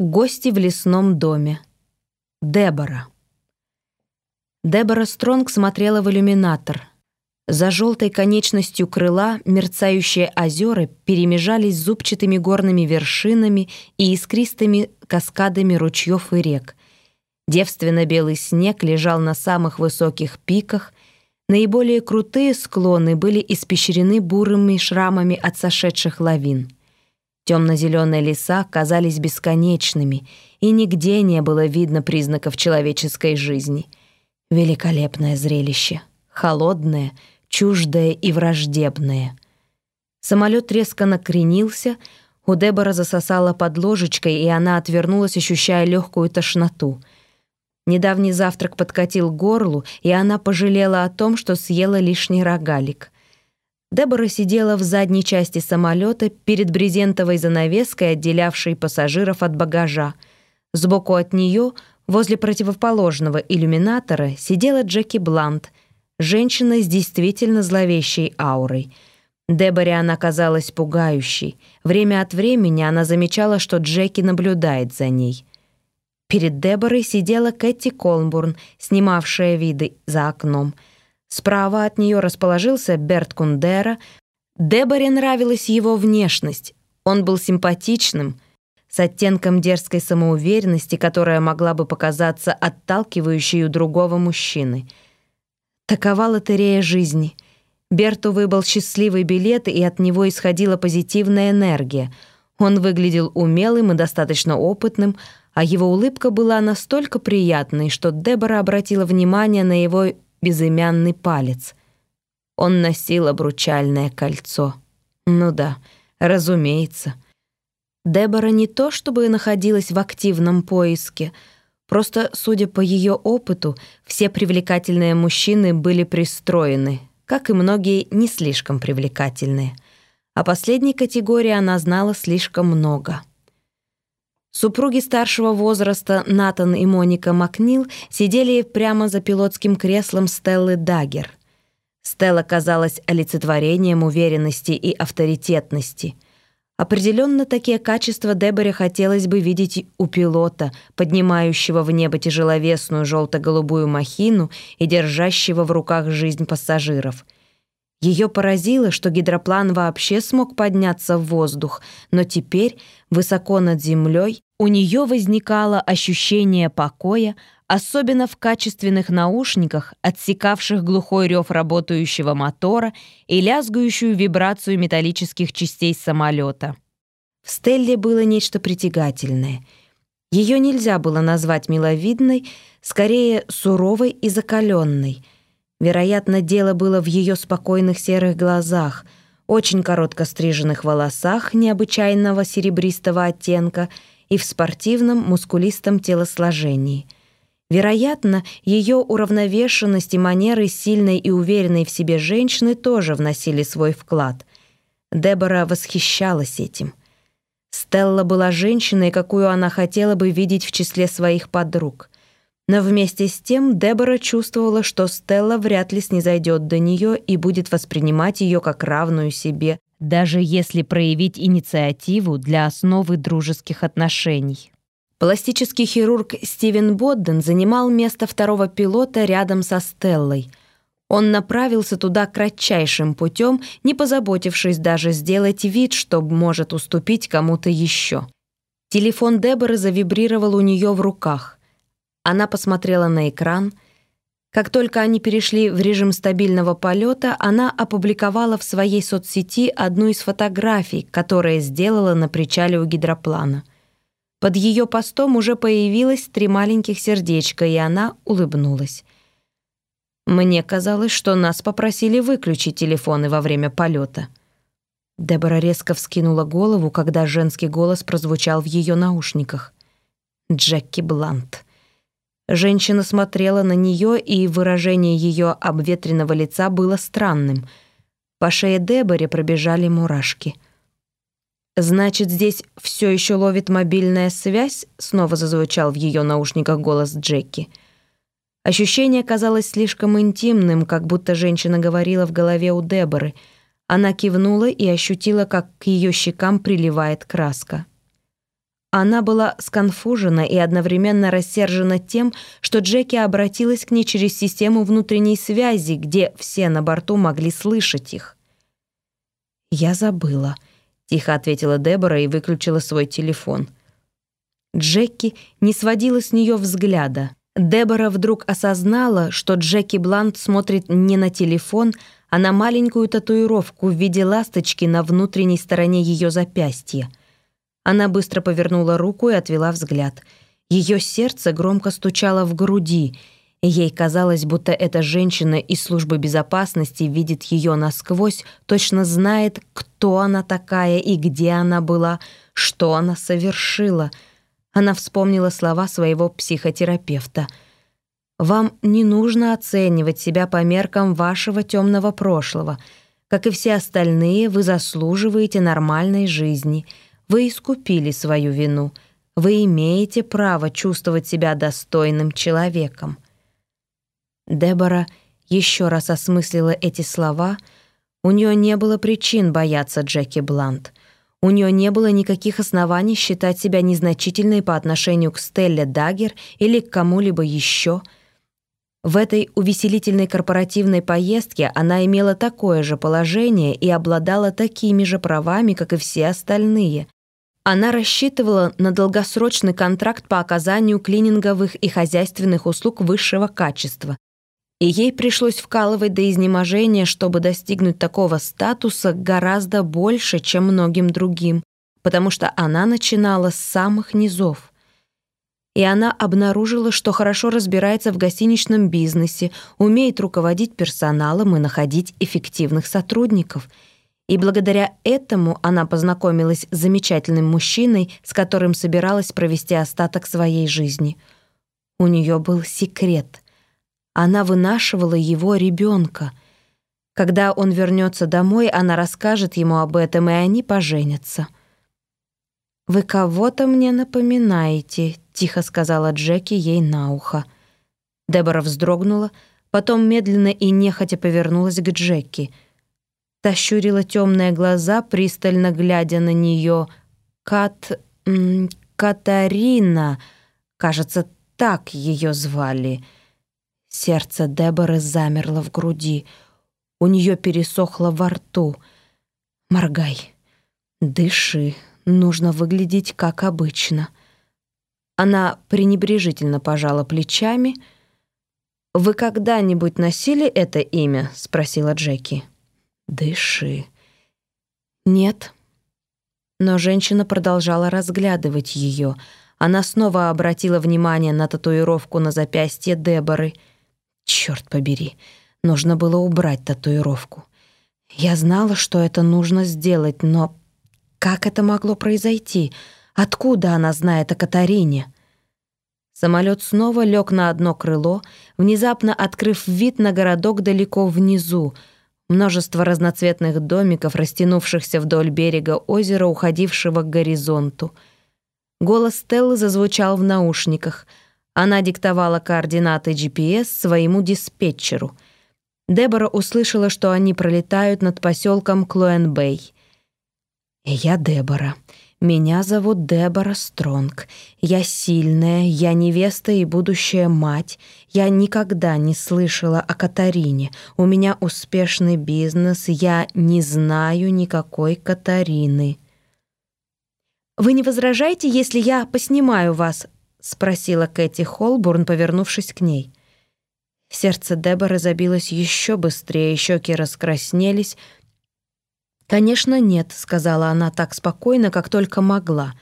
Гости в лесном доме. Дебора. Дебора Стронг смотрела в иллюминатор. За желтой конечностью крыла мерцающие озера перемежались зубчатыми горными вершинами и искристыми каскадами ручьев и рек. Девственно-белый снег лежал на самых высоких пиках, наиболее крутые склоны были испещрены бурыми шрамами от сошедших лавин. Темно-зеленые леса казались бесконечными, и нигде не было видно признаков человеческой жизни. Великолепное зрелище. Холодное, чуждое и враждебное. Самолет резко накренился, у Дебора засосала под ложечкой, и она отвернулась, ощущая легкую тошноту. Недавний завтрак подкатил к горлу, и она пожалела о том, что съела лишний рогалик — Дебора сидела в задней части самолета перед брезентовой занавеской, отделявшей пассажиров от багажа. Сбоку от нее, возле противоположного иллюминатора, сидела Джеки Блант, женщина с действительно зловещей аурой. Деборе она казалась пугающей. Время от времени она замечала, что Джеки наблюдает за ней. Перед Деборой сидела Кэти Колбурн, снимавшая виды за окном — Справа от нее расположился Берт Кундера. Деборе нравилась его внешность. Он был симпатичным, с оттенком дерзкой самоуверенности, которая могла бы показаться отталкивающей у другого мужчины. Такова лотерея жизни. Берту выбыл счастливый билет, и от него исходила позитивная энергия. Он выглядел умелым и достаточно опытным, а его улыбка была настолько приятной, что Дебора обратила внимание на его безымянный палец. Он носил обручальное кольцо. Ну да, разумеется. Дебора не то чтобы находилась в активном поиске, просто, судя по ее опыту, все привлекательные мужчины были пристроены, как и многие не слишком привлекательные. О последней категории она знала слишком много — Супруги старшего возраста Натан и Моника Макнил сидели прямо за пилотским креслом Стеллы Даггер. Стелла казалась олицетворением уверенности и авторитетности. Определенно такие качества Деборе хотелось бы видеть у пилота, поднимающего в небо тяжеловесную желто-голубую махину и держащего в руках жизнь пассажиров — ее поразило, что гидроплан вообще смог подняться в воздух, но теперь, высоко над землей, у нее возникало ощущение покоя, особенно в качественных наушниках, отсекавших глухой рев работающего мотора и лязгающую вибрацию металлических частей самолета. В Стелле было нечто притягательное. Ее нельзя было назвать миловидной, скорее суровой и закаленной — Вероятно, дело было в ее спокойных серых глазах, очень коротко стриженных волосах необычайного серебристого оттенка и в спортивном мускулистом телосложении. Вероятно, ее уравновешенность и манеры сильной и уверенной в себе женщины тоже вносили свой вклад. Дебора восхищалась этим. Стелла была женщиной, какую она хотела бы видеть в числе своих подруг. Но вместе с тем Дебора чувствовала, что Стелла вряд ли снизойдет до нее и будет воспринимать ее как равную себе, даже если проявить инициативу для основы дружеских отношений. Пластический хирург Стивен Бодден занимал место второго пилота рядом со Стеллой. Он направился туда кратчайшим путем, не позаботившись даже сделать вид, что может уступить кому-то еще. Телефон Деборы завибрировал у нее в руках. Она посмотрела на экран. Как только они перешли в режим стабильного полета, она опубликовала в своей соцсети одну из фотографий, которые сделала на причале у гидроплана. Под ее постом уже появилось три маленьких сердечка, и она улыбнулась. «Мне казалось, что нас попросили выключить телефоны во время полета». Дебора резко вскинула голову, когда женский голос прозвучал в ее наушниках. «Джеки Блант». Женщина смотрела на нее, и выражение ее обветренного лица было странным. По шее Деборе пробежали мурашки. «Значит, здесь все еще ловит мобильная связь?» снова зазвучал в ее наушниках голос Джеки. Ощущение казалось слишком интимным, как будто женщина говорила в голове у Деборы. Она кивнула и ощутила, как к ее щекам приливает краска. Она была сконфужена и одновременно рассержена тем, что Джеки обратилась к ней через систему внутренней связи, где все на борту могли слышать их. «Я забыла», — тихо ответила Дебора и выключила свой телефон. Джеки не сводила с нее взгляда. Дебора вдруг осознала, что Джеки Блант смотрит не на телефон, а на маленькую татуировку в виде ласточки на внутренней стороне ее запястья — она быстро повернула руку и отвела взгляд. Ее сердце громко стучало в груди, и ей казалось, будто эта женщина из службы безопасности видит ее насквозь, точно знает, кто она такая и где она была, что она совершила. Она вспомнила слова своего психотерапевта. «Вам не нужно оценивать себя по меркам вашего темного прошлого. Как и все остальные, вы заслуживаете нормальной жизни». Вы искупили свою вину. Вы имеете право чувствовать себя достойным человеком. Дебора еще раз осмыслила эти слова. У нее не было причин бояться Джеки Блант. У нее не было никаких оснований считать себя незначительной по отношению к Стелле Даггер или к кому-либо еще. В этой увеселительной корпоративной поездке она имела такое же положение и обладала такими же правами, как и все остальные. Она рассчитывала на долгосрочный контракт по оказанию клининговых и хозяйственных услуг высшего качества, и ей пришлось вкалывать до изнеможения, чтобы достигнуть такого статуса гораздо больше, чем многим другим, потому что она начинала с самых низов. И она обнаружила, что хорошо разбирается в гостиничном бизнесе, умеет руководить персоналом и находить эффективных сотрудников — и благодаря этому она познакомилась с замечательным мужчиной, с которым собиралась провести остаток своей жизни. У нее был секрет. Она вынашивала его ребенка. Когда он вернется домой, она расскажет ему об этом, и они поженятся. «Вы кого-то мне напоминаете», — тихо сказала Джеки ей на ухо. Дебора вздрогнула, потом медленно и нехотя повернулась к Джеки — Та щурила темные глаза, пристально глядя на нее. «Кат... Катарина, кажется, так ее звали». Сердце Деборы замерло в груди. У нее пересохло во рту. «Моргай, дыши, нужно выглядеть как обычно». Она пренебрежительно пожала плечами. «Вы когда-нибудь носили это имя?» — спросила Джеки. Дыши. Нет. Но женщина продолжала разглядывать ее. Она снова обратила внимание на татуировку на запястье Деборы. Черт побери, нужно было убрать татуировку. Я знала, что это нужно сделать, но как это могло произойти? Откуда она знает о Катарине? Самолет снова лег на одно крыло, внезапно открыв вид на городок далеко внизу — Множество разноцветных домиков, растянувшихся вдоль берега озера, уходившего к горизонту. Голос Стеллы зазвучал в наушниках. Она диктовала координаты GPS своему диспетчеру. Дебора услышала, что они пролетают над поселком Клоэн-Бэй. «Я Дебора. Меня зовут Дебора Стронг. Я сильная, я невеста и будущая мать. Я никогда не слышала о Катарине. У меня успешный бизнес, я не знаю никакой Катарины. «Вы не возражаете, если я поснимаю вас?» — спросила Кэти Холбурн, повернувшись к ней. Сердце Деборы забилось еще быстрее, щеки раскраснелись — «Конечно, нет», — сказала она так спокойно, как только могла.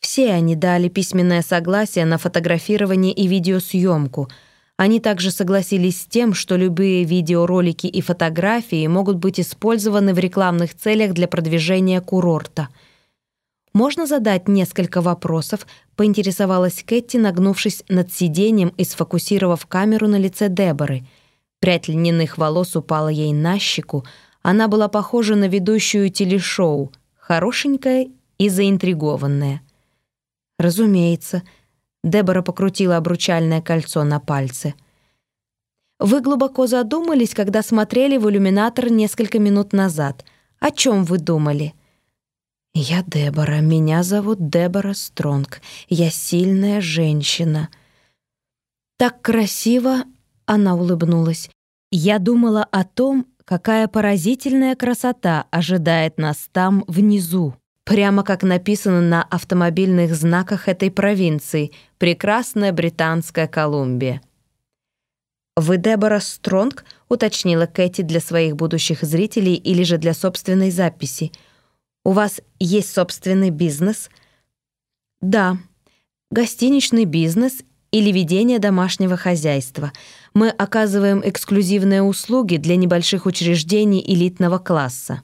Все они дали письменное согласие на фотографирование и видеосъемку. Они также согласились с тем, что любые видеоролики и фотографии могут быть использованы в рекламных целях для продвижения курорта. «Можно задать несколько вопросов?» — поинтересовалась Кэти, нагнувшись над сиденьем и сфокусировав камеру на лице Деборы. Прядь льняных волос упала ей на щеку, она была похожа на ведущую телешоу, хорошенькая и заинтригованная. Разумеется, Дебора покрутила обручальное кольцо на пальце. Вы глубоко задумались, когда смотрели в иллюминатор несколько минут назад. О чем вы думали? «Я Дебора, меня зовут Дебора Стронг, я сильная женщина». «Так красиво!» — она улыбнулась. «Я думала о том, какая поразительная красота ожидает нас там, внизу, прямо как написано на автомобильных знаках этой провинции, прекрасная Британская Колумбия». «Вы Дебора Стронг?» — уточнила Кэти для своих будущих зрителей или же для собственной записи. «У вас есть собственный бизнес?» «Да, гостиничный бизнес или ведение домашнего хозяйства. Мы оказываем эксклюзивные услуги для небольших учреждений элитного класса».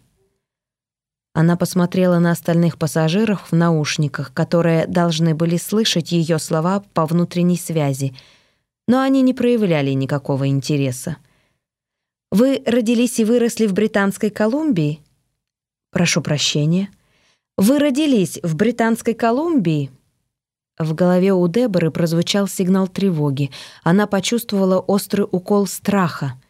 Она посмотрела на остальных пассажиров в наушниках, которые должны были слышать ее слова по внутренней связи — но они не проявляли никакого интереса. «Вы родились и выросли в Британской Колумбии?» «Прошу прощения. Вы родились в Британской Колумбии?» В голове у Деборы прозвучал сигнал тревоги. Она почувствовала острый укол страха.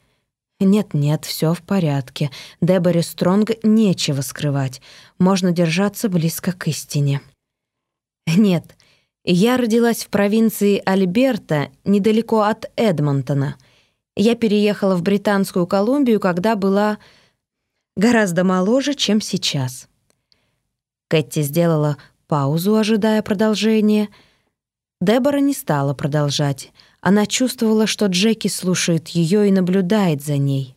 «Нет-нет, все в порядке. Деборе Стронг нечего скрывать. Можно держаться близко к истине». «Нет, я родилась в провинции Альберта, недалеко от Эдмонтона. Я переехала в Британскую Колумбию, когда была гораздо моложе, чем сейчас. Кэти сделала паузу, ожидая продолжения. Дебора не стала продолжать. Она чувствовала, что Джеки слушает ее и наблюдает за ней.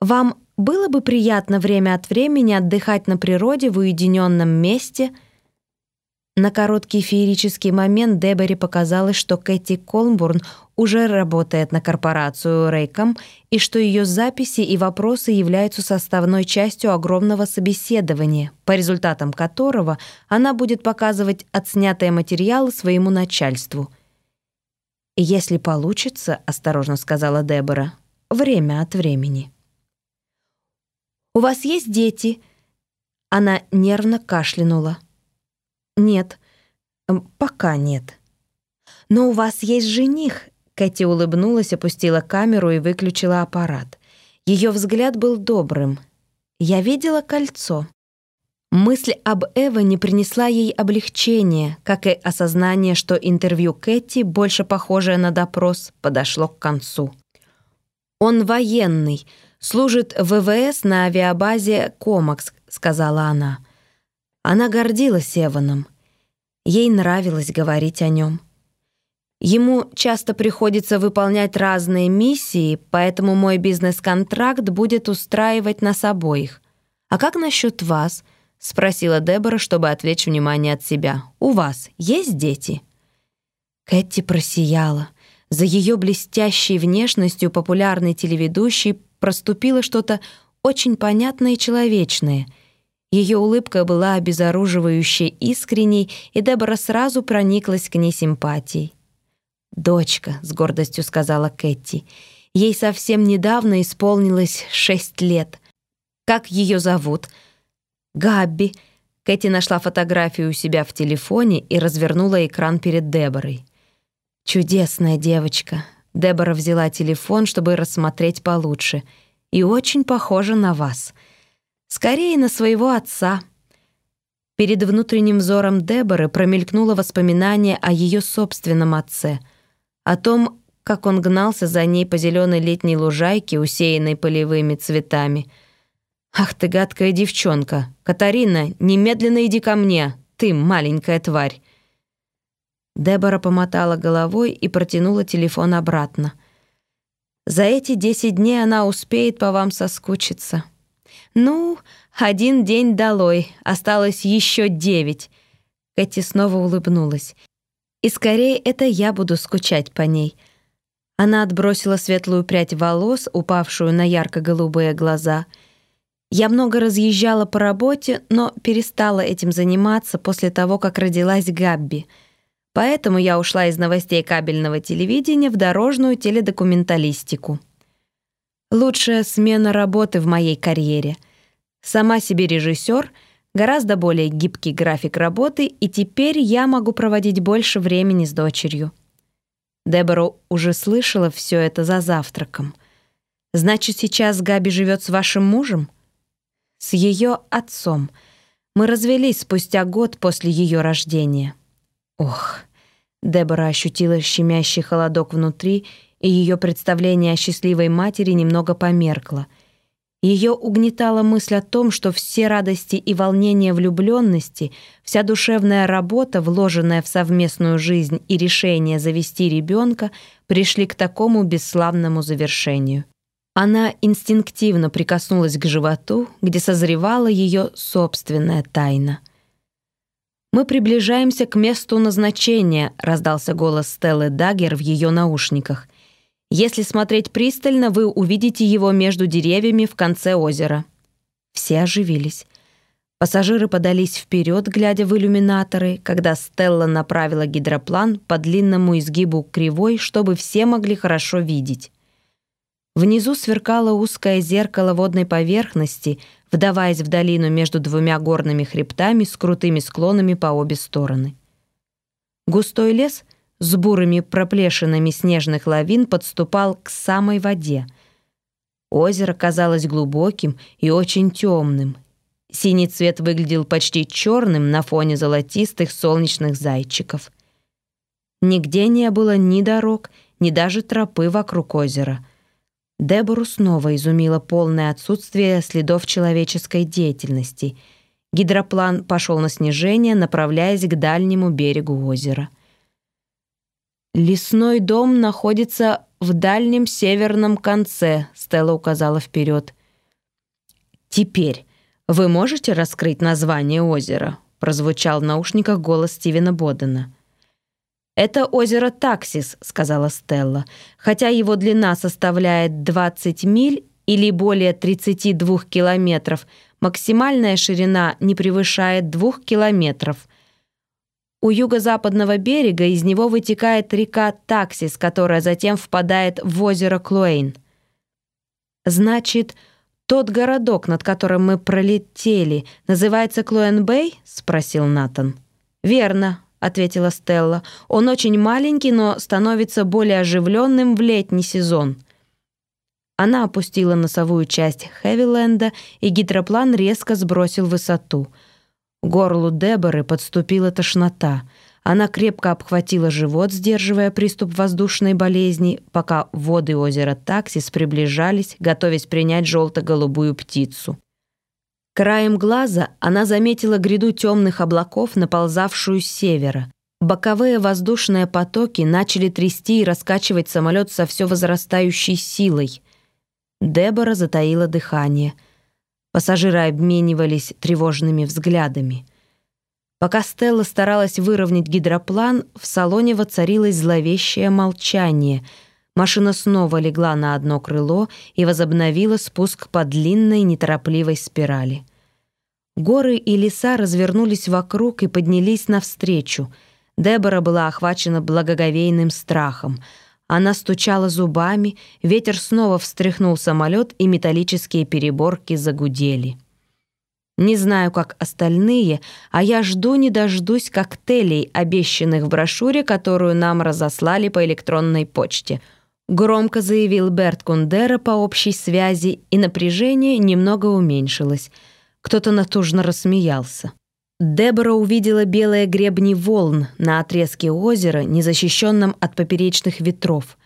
«Вам было бы приятно время от времени отдыхать на природе в уединенном месте», на короткий феерический момент Деборе показалось, что Кэти Колмбурн уже работает на корпорацию Рейком и что ее записи и вопросы являются составной частью огромного собеседования, по результатам которого она будет показывать отснятые материалы своему начальству. «Если получится», — осторожно сказала Дебора, — «время от времени». «У вас есть дети?» Она нервно кашлянула. «Нет, пока нет». «Но у вас есть жених», — Кэти улыбнулась, опустила камеру и выключила аппарат. Ее взгляд был добрым. «Я видела кольцо». Мысль об Эване принесла ей облегчение, как и осознание, что интервью Кэти, больше похожее на допрос, подошло к концу. «Он военный, служит в ВВС на авиабазе «Комакс», — сказала она. Она гордилась Эваном. Ей нравилось говорить о нем. Ему часто приходится выполнять разные миссии, поэтому мой бизнес-контракт будет устраивать нас обоих. «А как насчет вас?» — спросила Дебора, чтобы отвлечь внимание от себя. «У вас есть дети?» Кэти просияла. За ее блестящей внешностью популярной телеведущей проступило что-то очень понятное и человечное — ее улыбка была обезоруживающе искренней, и Дебора сразу прониклась к ней симпатией. «Дочка», — с гордостью сказала Кэти, — «ей совсем недавно исполнилось шесть лет. Как ее зовут?» «Габби». Кэти нашла фотографию у себя в телефоне и развернула экран перед Деборой. «Чудесная девочка». Дебора взяла телефон, чтобы рассмотреть получше. «И очень похожа на вас». Скорее на своего отца. Перед внутренним взором Деборы промелькнуло воспоминание о ее собственном отце, о том, как он гнался за ней по зеленой летней лужайке, усеянной полевыми цветами. «Ах ты, гадкая девчонка! Катарина, немедленно иди ко мне! Ты, маленькая тварь!» Дебора помотала головой и протянула телефон обратно. «За эти десять дней она успеет по вам соскучиться». «Ну, один день долой, осталось еще девять». Кэти снова улыбнулась. «И скорее это я буду скучать по ней». Она отбросила светлую прядь волос, упавшую на ярко-голубые глаза. «Я много разъезжала по работе, но перестала этим заниматься после того, как родилась Габби. Поэтому я ушла из новостей кабельного телевидения в дорожную теледокументалистику. Лучшая смена работы в моей карьере — Сама себе режиссер, гораздо более гибкий график работы, и теперь я могу проводить больше времени с дочерью. Дебора уже слышала все это за завтраком. Значит, сейчас Габи живет с вашим мужем? С ее отцом. Мы развелись спустя год после ее рождения. Ох, Дебора ощутила щемящий холодок внутри, и ее представление о счастливой матери немного померкло. Ее угнетала мысль о том, что все радости и волнения влюбленности, вся душевная работа, вложенная в совместную жизнь и решение завести ребенка, пришли к такому бесславному завершению. Она инстинктивно прикоснулась к животу, где созревала ее собственная тайна. «Мы приближаемся к месту назначения», — раздался голос Стеллы Даггер в ее наушниках. Если смотреть пристально, вы увидите его между деревьями в конце озера». Все оживились. Пассажиры подались вперед, глядя в иллюминаторы, когда Стелла направила гидроплан по длинному изгибу кривой, чтобы все могли хорошо видеть. Внизу сверкало узкое зеркало водной поверхности, вдаваясь в долину между двумя горными хребтами с крутыми склонами по обе стороны. Густой лес — с бурыми проплешинами снежных лавин подступал к самой воде. Озеро казалось глубоким и очень темным. Синий цвет выглядел почти черным на фоне золотистых солнечных зайчиков. Нигде не было ни дорог, ни даже тропы вокруг озера. Дебору снова изумило полное отсутствие следов человеческой деятельности. Гидроплан пошел на снижение, направляясь к дальнему берегу озера. «Лесной дом находится в дальнем северном конце», — Стелла указала вперед. «Теперь вы можете раскрыть название озера?» — прозвучал в наушниках голос Стивена Бодена. «Это озеро Таксис», — сказала Стелла. «Хотя его длина составляет 20 миль или более 32 километров, максимальная ширина не превышает 2 километров. У юго-западного берега из него вытекает река Таксис, которая затем впадает в озеро Клуэйн. «Значит, тот городок, над которым мы пролетели, называется Клуэн-Бэй?» — спросил Натан. «Верно», — ответила Стелла. «Он очень маленький, но становится более оживленным в летний сезон». Она опустила носовую часть Хэвиленда, и гидроплан резко сбросил высоту — горлу Деборы подступила тошнота. Она крепко обхватила живот, сдерживая приступ воздушной болезни, пока воды озера Таксис приближались, готовясь принять желто-голубую птицу. Краем глаза она заметила гряду темных облаков, наползавшую с севера. Боковые воздушные потоки начали трясти и раскачивать самолет со все возрастающей силой. Дебора затаила дыхание — Пассажиры обменивались тревожными взглядами. Пока Стелла старалась выровнять гидроплан, в салоне воцарилось зловещее молчание. Машина снова легла на одно крыло и возобновила спуск по длинной неторопливой спирали. Горы и леса развернулись вокруг и поднялись навстречу. Дебора была охвачена благоговейным страхом — она стучала зубами, ветер снова встряхнул самолет, и металлические переборки загудели. Не знаю, как остальные, а я жду не дождусь коктейлей, обещанных в брошюре, которую нам разослали по электронной почте. Громко заявил Берт Кундера по общей связи, и напряжение немного уменьшилось. Кто-то натужно рассмеялся. Дебора увидела белые гребни волн на отрезке озера, незащищенном от поперечных ветров.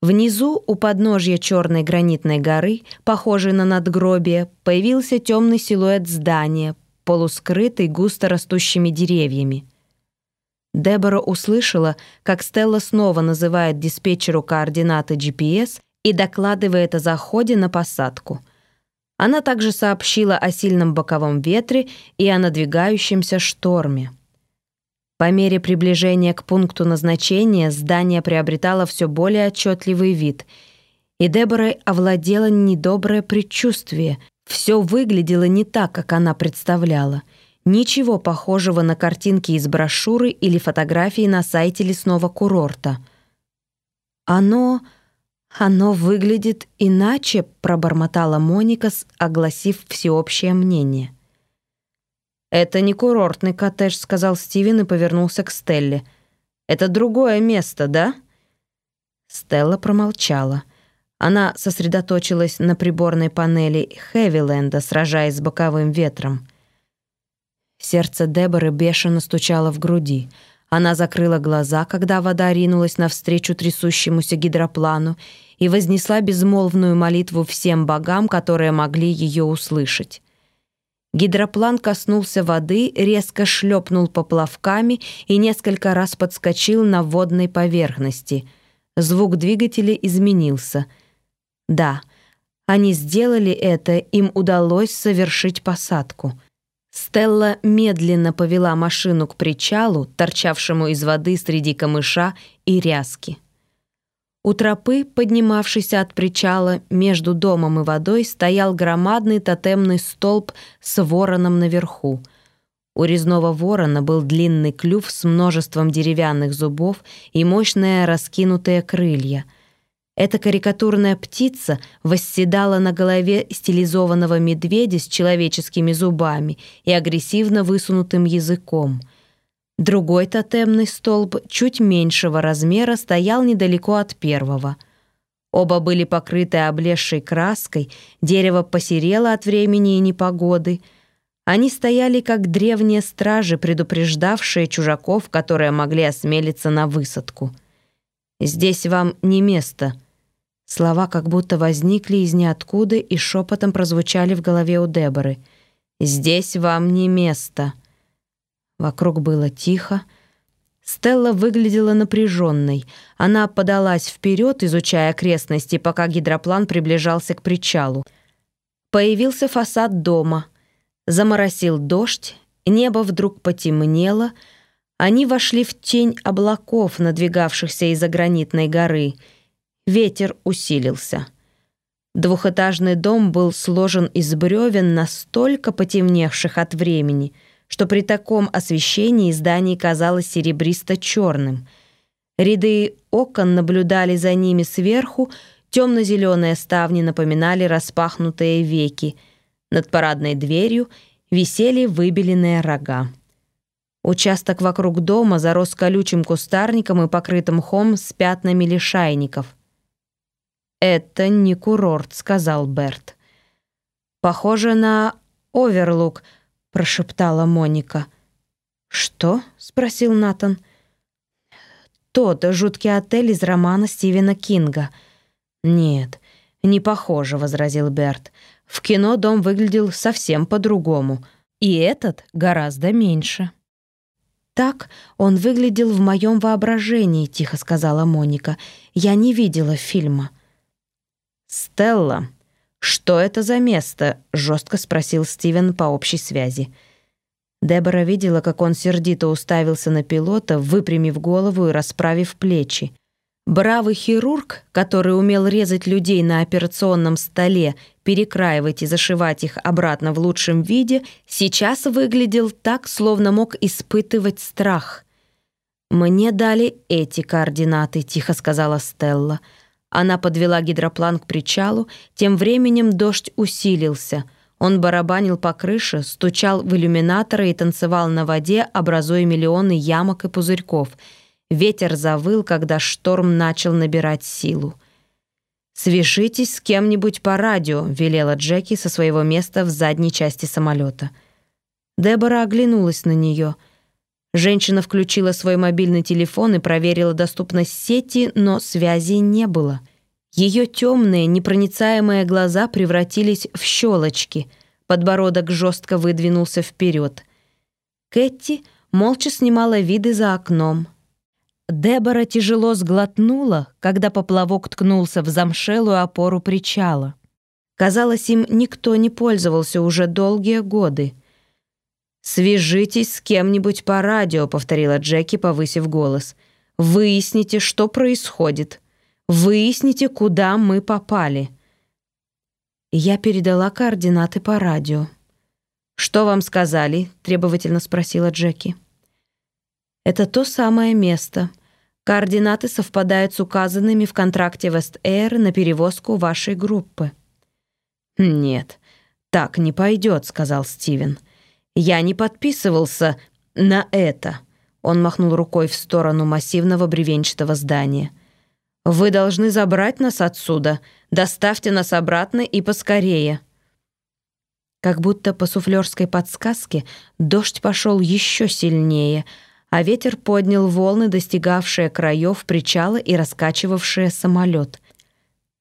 Внизу, у подножья черной гранитной горы, похожей на надгробие, появился темный силуэт здания, полускрытый густо растущими деревьями. Дебора услышала, как Стелла снова называет диспетчеру координаты GPS и докладывает о заходе на посадку — она также сообщила о сильном боковом ветре и о надвигающемся шторме. По мере приближения к пункту назначения здание приобретало все более отчетливый вид, и Деборой овладело недоброе предчувствие. Все выглядело не так, как она представляла. Ничего похожего на картинки из брошюры или фотографии на сайте лесного курорта. Оно «Оно выглядит иначе», — пробормотала Моника, огласив всеобщее мнение. «Это не курортный коттедж», — сказал Стивен и повернулся к Стелле. «Это другое место, да?» Стелла промолчала. Она сосредоточилась на приборной панели Хэвиленда, сражаясь с боковым ветром. Сердце Деборы бешено стучало в груди. Она закрыла глаза, когда вода ринулась навстречу трясущемуся гидроплану и вознесла безмолвную молитву всем богам, которые могли ее услышать. Гидроплан коснулся воды, резко шлепнул поплавками и несколько раз подскочил на водной поверхности. Звук двигателя изменился. Да, они сделали это, им удалось совершить посадку — Стелла медленно повела машину к причалу, торчавшему из воды среди камыша и ряски. У тропы, поднимавшейся от причала между домом и водой, стоял громадный тотемный столб с вороном наверху. У резного ворона был длинный клюв с множеством деревянных зубов и мощные раскинутые крылья — эта карикатурная птица восседала на голове стилизованного медведя с человеческими зубами и агрессивно высунутым языком. Другой тотемный столб чуть меньшего размера стоял недалеко от первого. Оба были покрыты облезшей краской, дерево посерело от времени и непогоды. Они стояли как древние стражи, предупреждавшие чужаков, которые могли осмелиться на высадку. «Здесь вам не место», Слова как будто возникли из ниоткуда и шепотом прозвучали в голове у Деборы. «Здесь вам не место». Вокруг было тихо. Стелла выглядела напряженной. Она подалась вперед, изучая окрестности, пока гидроплан приближался к причалу. Появился фасад дома. Заморосил дождь, небо вдруг потемнело. Они вошли в тень облаков, надвигавшихся из-за гранитной горы — Ветер усилился. Двухэтажный дом был сложен из бревен, настолько потемневших от времени, что при таком освещении здание казалось серебристо-черным. Ряды окон наблюдали за ними сверху, темно-зеленые ставни напоминали распахнутые веки. Над парадной дверью висели выбеленные рога. Участок вокруг дома зарос колючим кустарником и покрытым мхом с пятнами лишайников — «Это не курорт», — сказал Берт. «Похоже на Оверлук», — прошептала Моника. «Что?» — спросил Натан. «Тот жуткий отель из романа Стивена Кинга». «Нет, не похоже», — возразил Берт. «В кино дом выглядел совсем по-другому, и этот гораздо меньше». «Так он выглядел в моем воображении», — тихо сказала Моника. «Я не видела фильма». «Стелла, что это за место?» — жестко спросил Стивен по общей связи. Дебора видела, как он сердито уставился на пилота, выпрямив голову и расправив плечи. Бравый хирург, который умел резать людей на операционном столе, перекраивать и зашивать их обратно в лучшем виде, сейчас выглядел так, словно мог испытывать страх. «Мне дали эти координаты», — тихо сказала Стелла. Она подвела гидроплан к причалу, тем временем дождь усилился. Он барабанил по крыше, стучал в иллюминаторы и танцевал на воде, образуя миллионы ямок и пузырьков. Ветер завыл, когда шторм начал набирать силу. «Свяжитесь с кем-нибудь по радио», — велела Джеки со своего места в задней части самолета. Дебора оглянулась на нее. Женщина включила свой мобильный телефон и проверила доступность сети, но связи не было — ее темные, непроницаемые глаза превратились в щелочки, подбородок жестко выдвинулся вперед. Кэти молча снимала виды за окном. Дебора тяжело сглотнула, когда поплавок ткнулся в замшелую опору причала. Казалось, им никто не пользовался уже долгие годы. «Свяжитесь с кем-нибудь по радио», — повторила Джеки, повысив голос. «Выясните, что происходит». Выясните, куда мы попали». Я передала координаты по радио. «Что вам сказали?» — требовательно спросила Джеки. «Это то самое место. Координаты совпадают с указанными в контракте Вест-Эйр на перевозку вашей группы». «Нет, так не пойдет», — сказал Стивен. «Я не подписывался на это». Он махнул рукой в сторону массивного бревенчатого здания — «Вы должны забрать нас отсюда. Доставьте нас обратно и поскорее». Как будто по суфлерской подсказке дождь пошел еще сильнее, а ветер поднял волны, достигавшие краев причала и раскачивавшие самолет.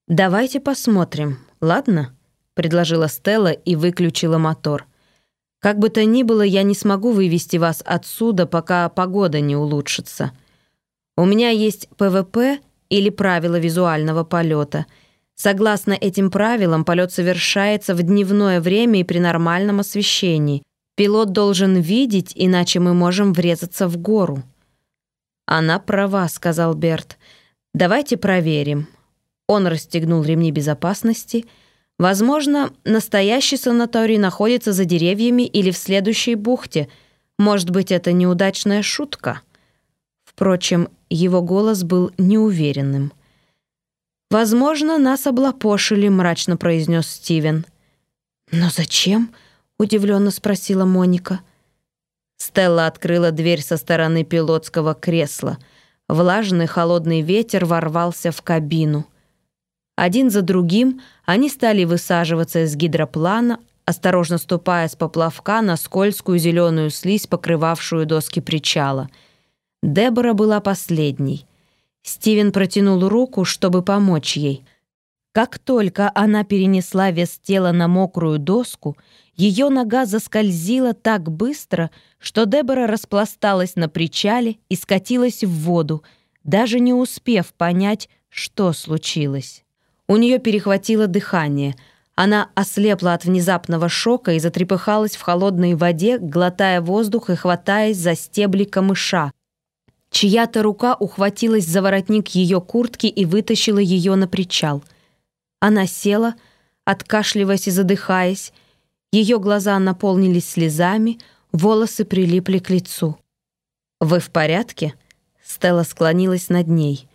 «Давайте посмотрим, ладно?» — предложила Стелла и выключила мотор. «Как бы то ни было, я не смогу вывести вас отсюда, пока погода не улучшится. У меня есть ПВП или правила визуального полета. Согласно этим правилам, полет совершается в дневное время и при нормальном освещении. Пилот должен видеть, иначе мы можем врезаться в гору». «Она права», — сказал Берт. «Давайте проверим». Он расстегнул ремни безопасности. Возможно, настоящий санаторий находится за деревьями или в следующей бухте. Может быть, это неудачная шутка? Впрочем, его голос был неуверенным. «Возможно, нас облапошили», — мрачно произнес Стивен. «Но зачем?» — удивленно спросила Моника. Стелла открыла дверь со стороны пилотского кресла. Влажный холодный ветер ворвался в кабину. Один за другим они стали высаживаться из гидроплана, осторожно ступая с поплавка на скользкую зеленую слизь, покрывавшую доски причала. Дебора была последней. Стивен протянул руку, чтобы помочь ей. Как только она перенесла вес тела на мокрую доску, ее нога заскользила так быстро, что Дебора распласталась на причале и скатилась в воду, даже не успев понять, что случилось. У нее перехватило дыхание. Она ослепла от внезапного шока и затрепыхалась в холодной воде, глотая воздух и хватаясь за стебли камыша. Чья-то рука ухватилась за воротник ее куртки и вытащила ее на причал. Она села, откашливаясь и задыхаясь. Ее глаза наполнились слезами, волосы прилипли к лицу. «Вы в порядке?» Стелла склонилась над ней.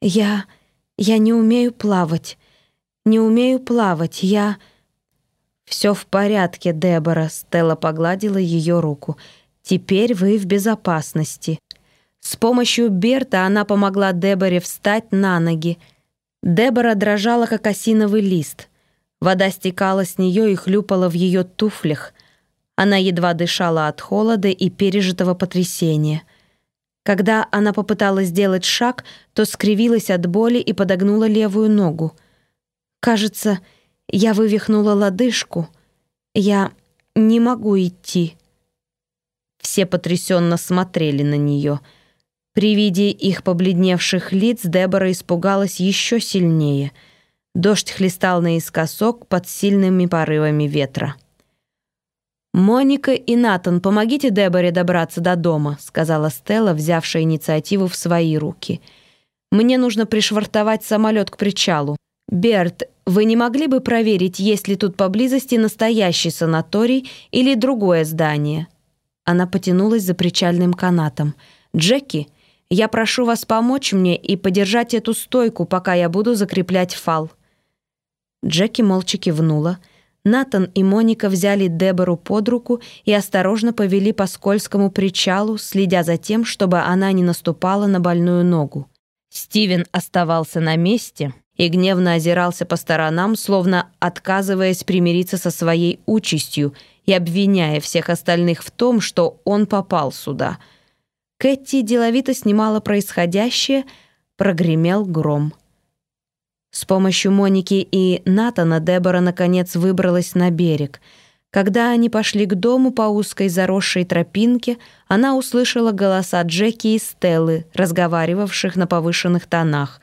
«Я...» Я не умею плавать. Не умею плавать. Я...» «Все в порядке, Дебора», — Стелла погладила ее руку. «Теперь вы в безопасности». С помощью Берта она помогла Деборе встать на ноги. Дебора дрожала, как осиновый лист. Вода стекала с нее и хлюпала в ее туфлях. Она едва дышала от холода и пережитого потрясения. Когда она попыталась сделать шаг, то скривилась от боли и подогнула левую ногу. Кажется, я вывихнула лодыжку. Я не могу идти. Все потрясенно смотрели на нее. При виде их побледневших лиц Дебора испугалась еще сильнее. Дождь хлестал наискосок под сильными порывами ветра. «Моника и Натан, помогите Деборе добраться до дома», сказала Стелла, взявшая инициативу в свои руки. «Мне нужно пришвартовать самолет к причалу. Берт, вы не могли бы проверить, есть ли тут поблизости настоящий санаторий или другое здание?» Она потянулась за причальным канатом. «Джеки, я прошу вас помочь мне и подержать эту стойку, пока я буду закреплять фал». Джеки молча кивнула — Натан и Моника взяли Дебору под руку и осторожно повели по скользкому причалу, следя за тем, чтобы она не наступала на больную ногу. Стивен оставался на месте и гневно озирался по сторонам, словно отказываясь примириться со своей участью и обвиняя всех остальных в том, что он попал сюда. Кэти деловито снимала происходящее, прогремел гром. С помощью Моники и Натана Дебора наконец выбралась на берег. Когда они пошли к дому по узкой заросшей тропинке, она услышала голоса Джеки и Стеллы, разговаривавших на повышенных тонах.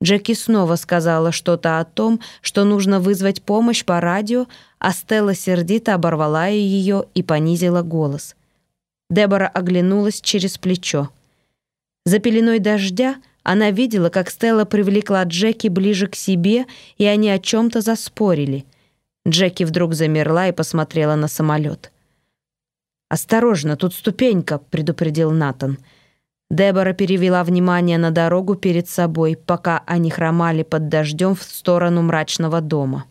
Джеки снова сказала что-то о том, что нужно вызвать помощь по радио, а Стелла сердито оборвала ее и понизила голос. Дебора оглянулась через плечо. За пеленой дождя она видела, как Стелла привлекла Джеки ближе к себе, и они о чем-то заспорили. Джеки вдруг замерла и посмотрела на самолет. «Осторожно, тут ступенька», — предупредил Натан. Дебора перевела внимание на дорогу перед собой, пока они хромали под дождем в сторону мрачного дома.